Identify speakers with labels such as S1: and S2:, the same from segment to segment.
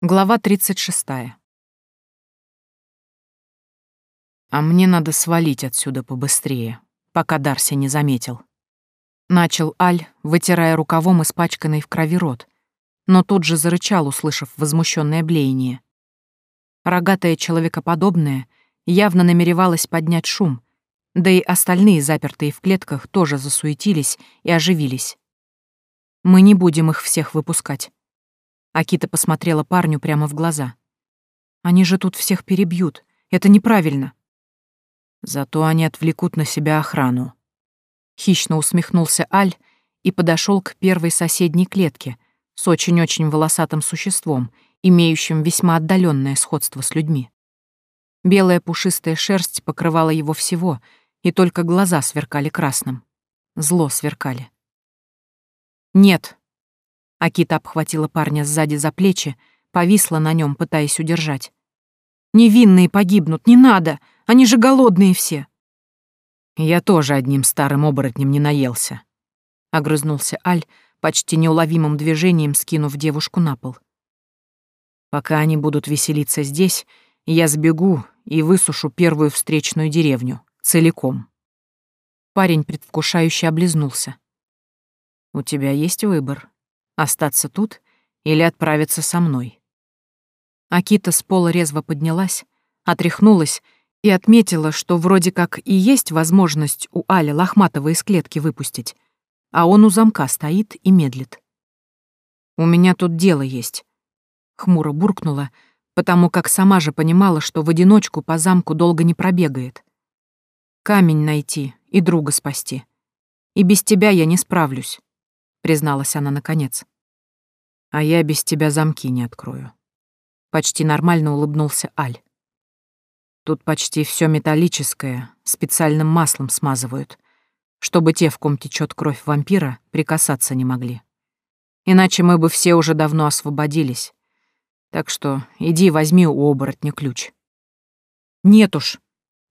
S1: Глава 36. А мне надо свалить отсюда побыстрее, пока Дарси не заметил. Начал Аль, вытирая рукавом испачканный в крови рот, но тут же зарычал, услышав возмущенное блеяние. Рогатая человекоподобная явно намеревалась поднять шум, да и остальные, запертые в клетках, тоже засуетились и оживились. Мы не будем их всех выпускать. Акита посмотрела парню прямо в глаза. «Они же тут всех перебьют. Это неправильно». «Зато они отвлекут на себя охрану». Хищно усмехнулся Аль и подошел к первой соседней клетке с очень-очень волосатым существом, имеющим весьма отдаленное сходство с людьми. Белая пушистая шерсть покрывала его всего, и только глаза сверкали красным. Зло сверкали. «Нет», Акита обхватила парня сзади за плечи, повисла на нем, пытаясь удержать. «Невинные погибнут, не надо! Они же голодные все!» «Я тоже одним старым оборотнем не наелся», — огрызнулся Аль, почти неуловимым движением скинув девушку на пол. «Пока они будут веселиться здесь, я сбегу и высушу первую встречную деревню, целиком». Парень предвкушающе облизнулся. «У тебя есть выбор», Остаться тут или отправиться со мной? Акита с пола резво поднялась, отряхнулась и отметила, что вроде как и есть возможность у Али Лохматова из клетки выпустить, а он у замка стоит и медлит. «У меня тут дело есть», — хмуро буркнула, потому как сама же понимала, что в одиночку по замку долго не пробегает. «Камень найти и друга спасти. И без тебя я не справлюсь» призналась она наконец. А я без тебя замки не открою. Почти нормально улыбнулся Аль. Тут почти все металлическое, специальным маслом смазывают, чтобы те, в ком течет кровь вампира, прикасаться не могли. Иначе мы бы все уже давно освободились. Так что иди возьми у оборотня ключ. Нет уж,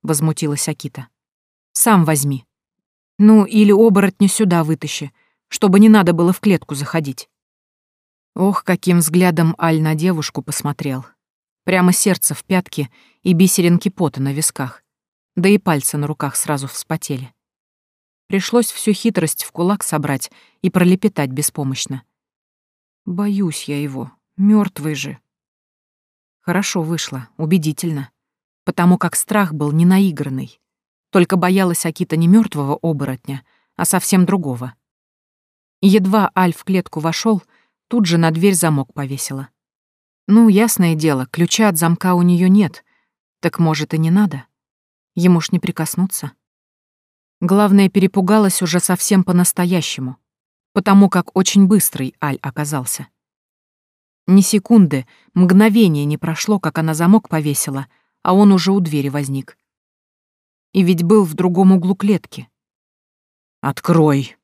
S1: возмутилась Акита. Сам возьми. Ну, или оборотня сюда вытащи, чтобы не надо было в клетку заходить. Ох, каким взглядом Аль на девушку посмотрел. Прямо сердце в пятке и бисеринки пота на висках. Да и пальцы на руках сразу вспотели. Пришлось всю хитрость в кулак собрать и пролепетать беспомощно. Боюсь я его, мертвый же. Хорошо вышло, убедительно, потому как страх был не наигранный. Только боялась Акита не мертвого оборотня, а совсем другого. Едва Аль в клетку вошел, тут же на дверь замок повесила. Ну, ясное дело, ключа от замка у нее нет. Так может и не надо. Ему ж не прикоснуться. Главное, перепугалась уже совсем по-настоящему, потому как очень быстрый Аль оказался. Ни секунды, мгновение не прошло, как она замок повесила, а он уже у двери возник. И ведь был в другом углу клетки. «Открой!»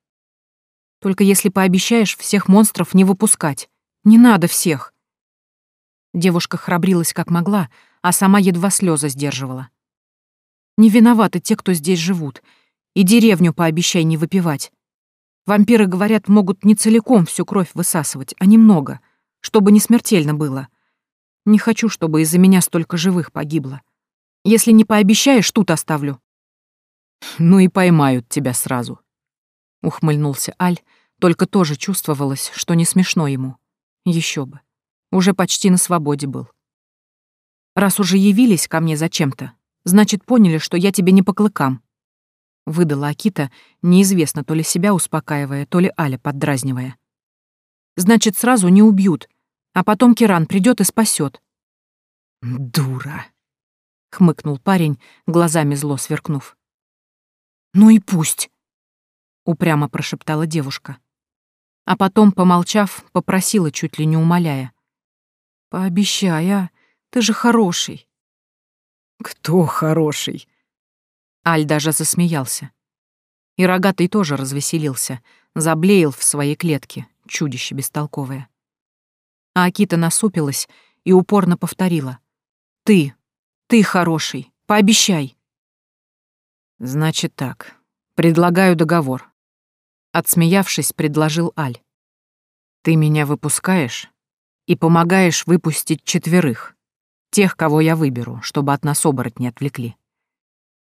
S1: Только если пообещаешь всех монстров не выпускать. Не надо всех. Девушка храбрилась как могла, а сама едва слезы сдерживала. Не виноваты те, кто здесь живут. И деревню пообещай не выпивать. Вампиры, говорят, могут не целиком всю кровь высасывать, а немного, чтобы не смертельно было. Не хочу, чтобы из-за меня столько живых погибло. Если не пообещаешь, тут оставлю. Ну и поймают тебя сразу. Ухмыльнулся Аль, только тоже чувствовалось, что не смешно ему. Еще бы. Уже почти на свободе был. Раз уже явились ко мне зачем-то, значит, поняли, что я тебе не по клыкам. Выдала Акита, неизвестно, то ли себя успокаивая, то ли Аля поддразнивая. Значит, сразу не убьют, а потом Киран придет и спасет. Дура, хмыкнул парень, глазами зло сверкнув. Ну и пусть, упрямо прошептала девушка. А потом, помолчав, попросила, чуть ли не умоляя. «Пообещай, а? Ты же хороший». «Кто хороший?» Аль даже засмеялся. И рогатый тоже развеселился, заблеял в своей клетке, чудище бестолковое. А Акита насупилась и упорно повторила. «Ты, ты хороший, пообещай». «Значит так, предлагаю договор. Отсмеявшись, предложил Аль. «Ты меня выпускаешь, и помогаешь выпустить четверых, тех, кого я выберу, чтобы от нас оборотни отвлекли.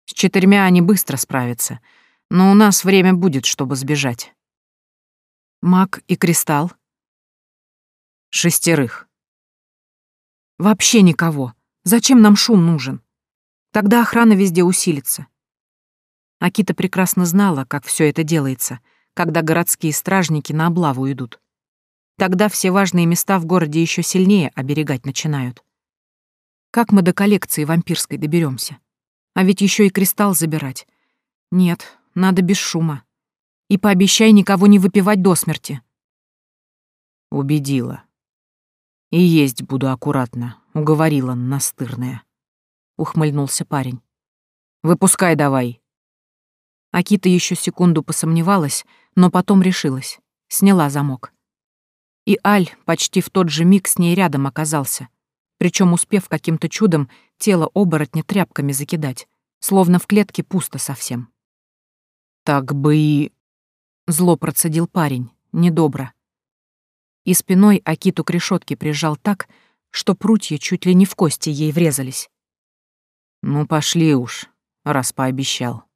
S1: С четырьмя они быстро справятся, но у нас время будет, чтобы сбежать. Маг и Кристалл? Шестерых. Вообще никого. Зачем нам шум нужен? Тогда охрана везде усилится. Акита прекрасно знала, как все это делается, когда городские стражники на облаву идут. Тогда все важные места в городе еще сильнее оберегать начинают. Как мы до коллекции вампирской доберемся? А ведь еще и кристалл забирать. Нет, надо без шума. И пообещай никого не выпивать до смерти. Убедила. И есть буду аккуратно, уговорила настырная. Ухмыльнулся парень. Выпускай давай. Акита еще секунду посомневалась, но потом решилась. Сняла замок. И Аль почти в тот же миг с ней рядом оказался, причем успев каким-то чудом тело оборотня тряпками закидать, словно в клетке пусто совсем. «Так бы и...» — зло процедил парень, недобро. И спиной Акиту к решетке прижал так, что прутья чуть ли не в кости ей врезались. «Ну, пошли уж, раз пообещал».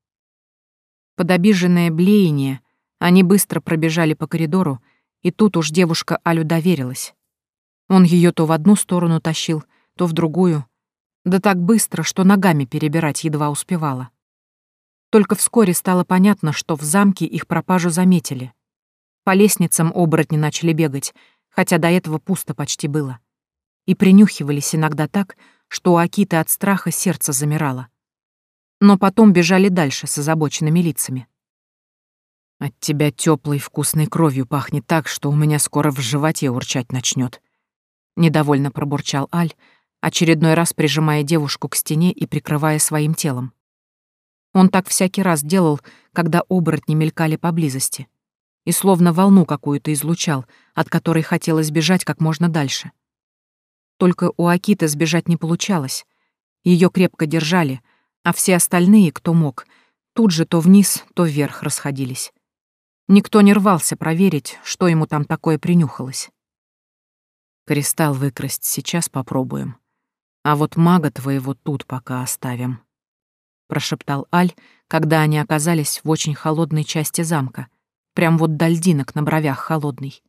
S1: Под обиженное блеяние они быстро пробежали по коридору, и тут уж девушка Алю доверилась. Он ее то в одну сторону тащил, то в другую. Да так быстро, что ногами перебирать едва успевала. Только вскоре стало понятно, что в замке их пропажу заметили. По лестницам оборотни начали бегать, хотя до этого пусто почти было. И принюхивались иногда так, что у Акиты от страха сердце замирало. Но потом бежали дальше с озабоченными лицами. От тебя теплой вкусной кровью пахнет так, что у меня скоро в животе урчать начнет. Недовольно пробурчал Аль, очередной раз прижимая девушку к стене и прикрывая своим телом. Он так всякий раз делал, когда оборотни мелькали поблизости. И словно волну какую-то излучал, от которой хотелось бежать как можно дальше. Только у Акиты сбежать не получалось. Ее крепко держали, а все остальные, кто мог, тут же то вниз, то вверх расходились. Никто не рвался проверить, что ему там такое принюхалось. Кристалл выкрасть сейчас попробуем. А вот мага твоего тут пока оставим. Прошептал Аль, когда они оказались в очень холодной части замка. Прям вот до льдинок на бровях холодный.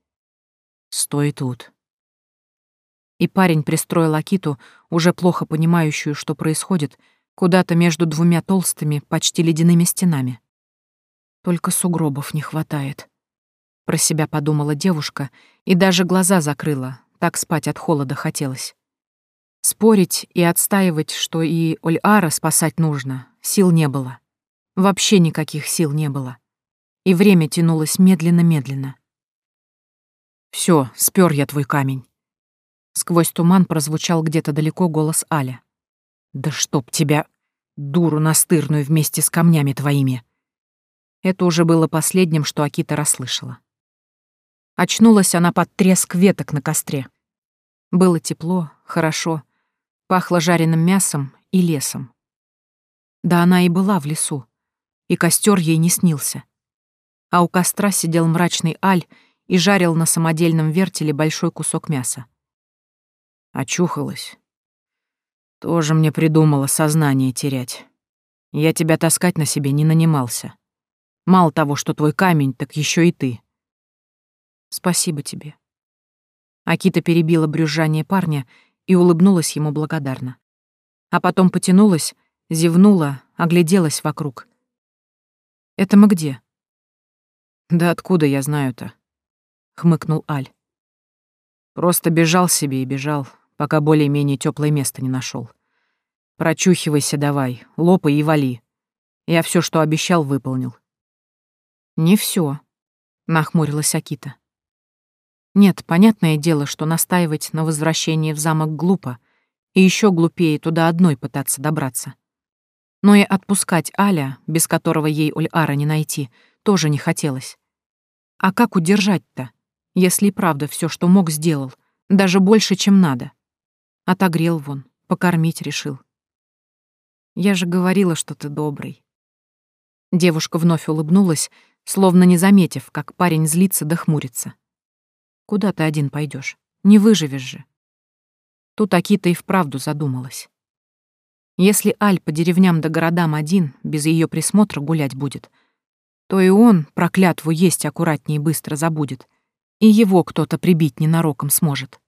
S1: Стой тут. И парень пристроил Акиту, уже плохо понимающую, что происходит, куда-то между двумя толстыми, почти ледяными стенами. Только сугробов не хватает. Про себя подумала девушка и даже глаза закрыла, так спать от холода хотелось. Спорить и отстаивать, что и Ольара спасать нужно, сил не было. Вообще никаких сил не было. И время тянулось медленно-медленно. Все, спер я твой камень. Сквозь туман прозвучал где-то далеко голос Аля. «Да чтоб тебя, дуру настырную вместе с камнями твоими!» Это уже было последним, что Акита расслышала. Очнулась она под треск веток на костре. Было тепло, хорошо, пахло жареным мясом и лесом. Да она и была в лесу, и костер ей не снился. А у костра сидел мрачный Аль и жарил на самодельном вертеле большой кусок мяса. Очухалась. Тоже мне придумала сознание терять. Я тебя таскать на себе не нанимался. Мало того, что твой камень, так еще и ты. Спасибо тебе. Акита перебила брюзжание парня и улыбнулась ему благодарно. А потом потянулась, зевнула, огляделась вокруг. «Это мы где?» «Да откуда я знаю-то?» — хмыкнул Аль. «Просто бежал себе и бежал, пока более-менее теплое место не нашел. Прочухивайся давай, лопай и вали. Я все, что обещал, выполнил. «Не все, нахмурилась Акита. «Нет, понятное дело, что настаивать на возвращении в замок глупо, и еще глупее туда одной пытаться добраться. Но и отпускать Аля, без которого ей Ульара не найти, тоже не хотелось. А как удержать-то, если и правда все, что мог, сделал, даже больше, чем надо? Отогрел вон, покормить решил. Я же говорила, что ты добрый. Девушка вновь улыбнулась, словно не заметив, как парень злится да хмурится. «Куда ты один пойдешь? Не выживешь же. Тут Акита и вправду задумалась. Если Аль по деревням да городам один, без ее присмотра гулять будет, то и он проклятву есть аккуратнее и быстро забудет, и его кто-то прибить ненароком сможет.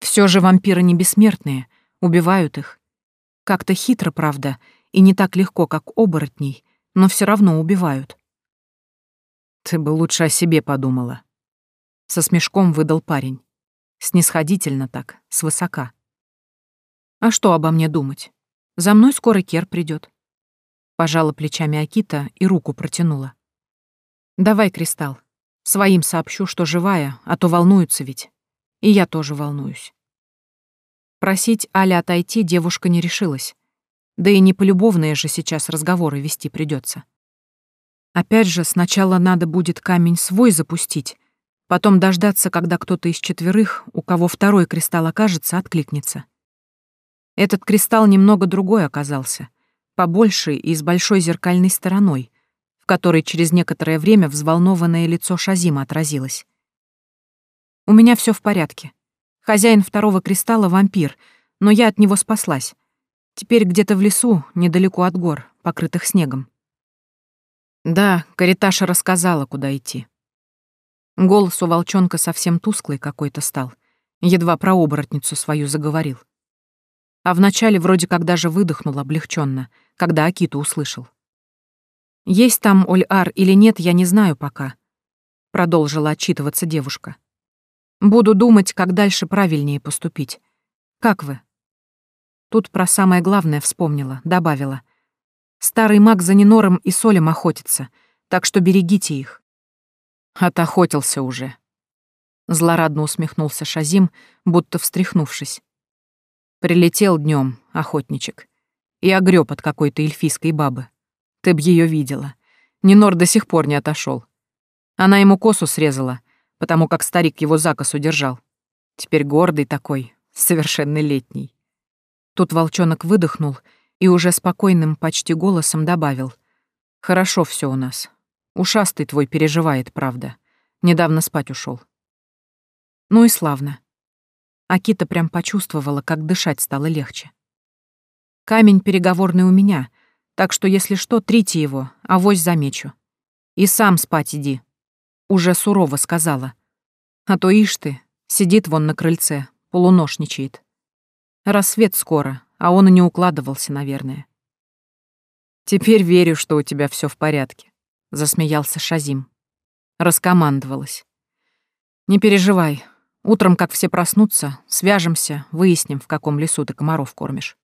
S1: Все же вампиры не бессмертные, убивают их. Как-то хитро, правда, и не так легко, как оборотней, но все равно убивают. Ты бы лучше о себе подумала. Со смешком выдал парень. Снисходительно так, свысока. А что обо мне думать? За мной скоро Кер придет. Пожала плечами Акита и руку протянула. Давай, Кристалл. Своим сообщу, что живая, а то волнуются ведь. И я тоже волнуюсь. Просить Аля отойти девушка не решилась. Да и не полюбовные же сейчас разговоры вести придется. Опять же, сначала надо будет камень свой запустить, потом дождаться, когда кто-то из четверых, у кого второй кристалл окажется, откликнется. Этот кристалл немного другой оказался, побольше и с большой зеркальной стороной, в которой через некоторое время взволнованное лицо Шазима отразилось. «У меня все в порядке. Хозяин второго кристалла — вампир, но я от него спаслась. Теперь где-то в лесу, недалеко от гор, покрытых снегом. Да, Кариташа рассказала, куда идти. Голос у волчонка совсем тусклый какой-то стал. Едва про оборотницу свою заговорил. А вначале вроде как даже выдохнул облегченно, когда Акиту услышал. «Есть там Оль-Ар или нет, я не знаю пока», — продолжила отчитываться девушка. «Буду думать, как дальше правильнее поступить. Как вы?» Тут про самое главное вспомнила, добавила. Старый маг за Нинором и Солем охотится, так что берегите их. Отохотился уже. Злорадно усмехнулся Шазим, будто встряхнувшись. Прилетел днем, охотничек, и огреб от какой-то эльфийской бабы. Ты б ее видела. Нинор до сих пор не отошел. Она ему косу срезала, потому как старик его за косу держал. Теперь гордый такой, совершеннолетний. Тут волчонок выдохнул — и уже спокойным почти голосом добавил. «Хорошо все у нас. Ушастый твой переживает, правда. Недавно спать ушел. Ну и славно. Акита прям почувствовала, как дышать стало легче. Камень переговорный у меня, так что, если что, трите его, а вось замечу. И сам спать иди. Уже сурово сказала. А то ишь ты, сидит вон на крыльце, полуношничает. Рассвет скоро, а он и не укладывался, наверное. «Теперь верю, что у тебя все в порядке», — засмеялся Шазим. Раскомандовалась. «Не переживай. Утром, как все проснутся, свяжемся, выясним, в каком лесу ты комаров кормишь».